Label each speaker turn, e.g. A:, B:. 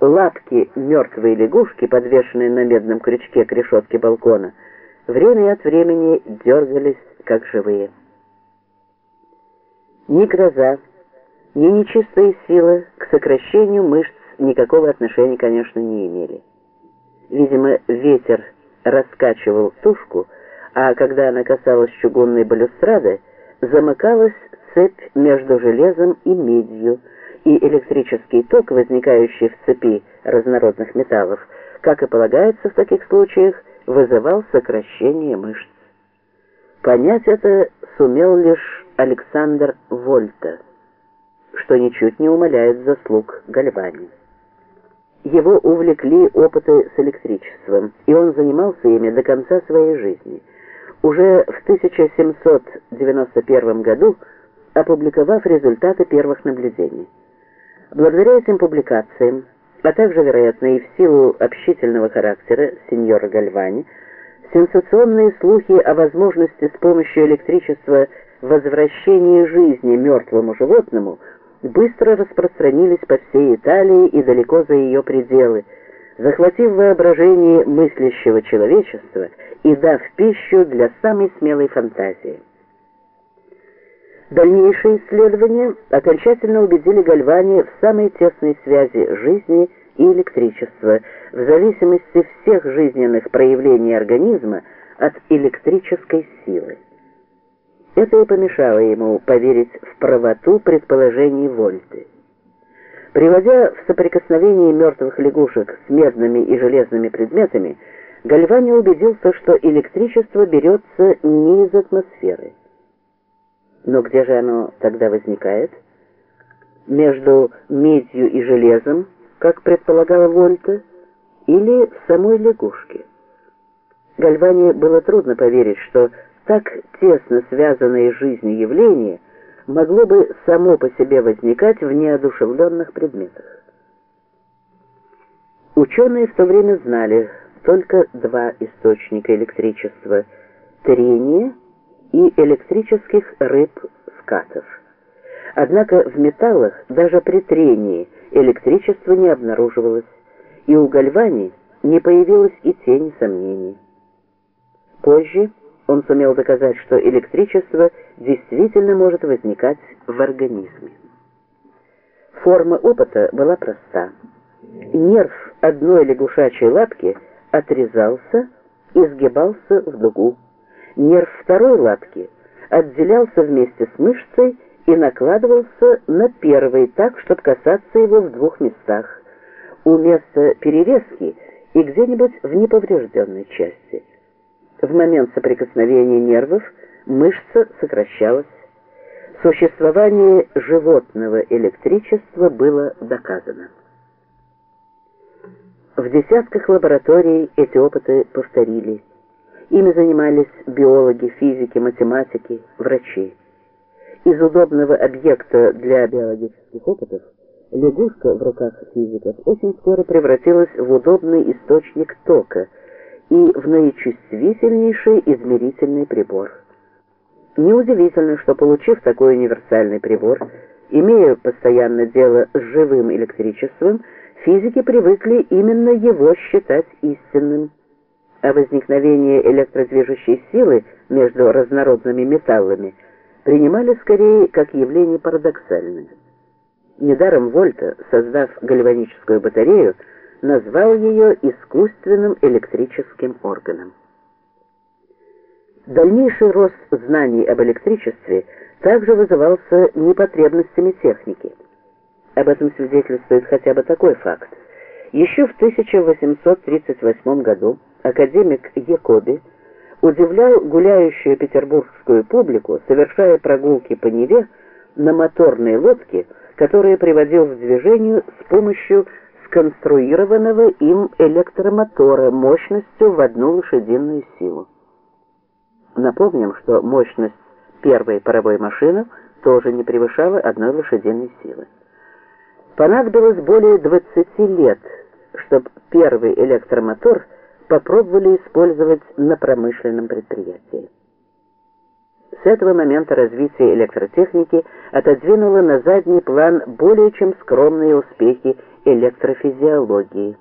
A: лапки мертвой лягушки, подвешенные на медном крючке к решетке балкона, время от времени дергались, как живые. Ни гроза, ни нечистые силы к сокращению мышц никакого отношения, конечно, не имели. Видимо, ветер раскачивал тушку, а когда она касалась чугунной балюстрады, замыкалась цепь между железом и медью, и электрический ток, возникающий в цепи разнородных металлов, как и полагается в таких случаях, вызывал сокращение мышц. Понять это сумел лишь Александр Вольта, что ничуть не умаляет заслуг Гальвани. Его увлекли опыты с электричеством, и он занимался ими до конца своей жизни. Уже в 1791 году опубликовав результаты первых наблюдений. Благодаря этим публикациям, а также, вероятно, и в силу общительного характера сеньора Гальвани, сенсационные слухи о возможности с помощью электричества возвращения жизни мертвому животному быстро распространились по всей Италии и далеко за ее пределы, захватив воображение мыслящего человечества и дав пищу для самой смелой фантазии. Дальнейшие исследования окончательно убедили Гальвани в самой тесной связи жизни и электричества, в зависимости всех жизненных проявлений организма от электрической силы. Это и помешало ему поверить в правоту предположений Вольты. Приводя в соприкосновение мертвых лягушек с медными и железными предметами, Гальвани убедился, что электричество берется не из атмосферы. Но где же оно тогда возникает? Между медью и железом, как предполагала Вольта, или в самой лягушке? Гальване было трудно поверить, что так тесно связанное с жизнью явление могло бы само по себе возникать в неодушевленных предметах. Ученые в то время знали только два источника электричества – трение – и электрических рыб-скатов. Однако в металлах даже при трении электричество не обнаруживалось, и у Гальвани не появилось и тени сомнений. Позже он сумел доказать, что электричество действительно может возникать в организме. Форма опыта была проста. Нерв одной лягушачьей лапки отрезался и сгибался в дугу. Нерв второй лапки отделялся вместе с мышцей и накладывался на первый так, чтобы касаться его в двух местах. У места перерезки и где-нибудь в неповрежденной части. В момент соприкосновения нервов мышца сокращалась. Существование животного электричества было доказано. В десятках лабораторий эти опыты повторились. Ими занимались биологи, физики, математики, врачи. Из удобного объекта для биологических опытов лягушка в руках физиков очень скоро превратилась в удобный источник тока и в наичувствительнейший измерительный прибор. Неудивительно, что получив такой универсальный прибор, имея постоянно дело с живым электричеством, физики привыкли именно его считать истинным о возникновении электродвижущей силы между разнородными металлами принимали скорее как явление парадоксальное. Недаром Вольта, создав гальваническую батарею, назвал ее искусственным электрическим органом. Дальнейший рост знаний об электричестве также вызывался непотребностями техники. Об этом свидетельствует хотя бы такой факт. Еще в 1838 году академик Якоби удивлял гуляющую петербургскую публику, совершая прогулки по Неве на моторной лодке, которая приводил в движение с помощью сконструированного им электромотора мощностью в одну лошадиную силу. Напомним, что мощность первой паровой машины тоже не превышала одной лошадиной силы. Понадобилось более 20 лет, чтобы первый электромотор – попробовали использовать на промышленном предприятии. С этого момента развитие электротехники отодвинуло на задний план более чем скромные успехи электрофизиологии.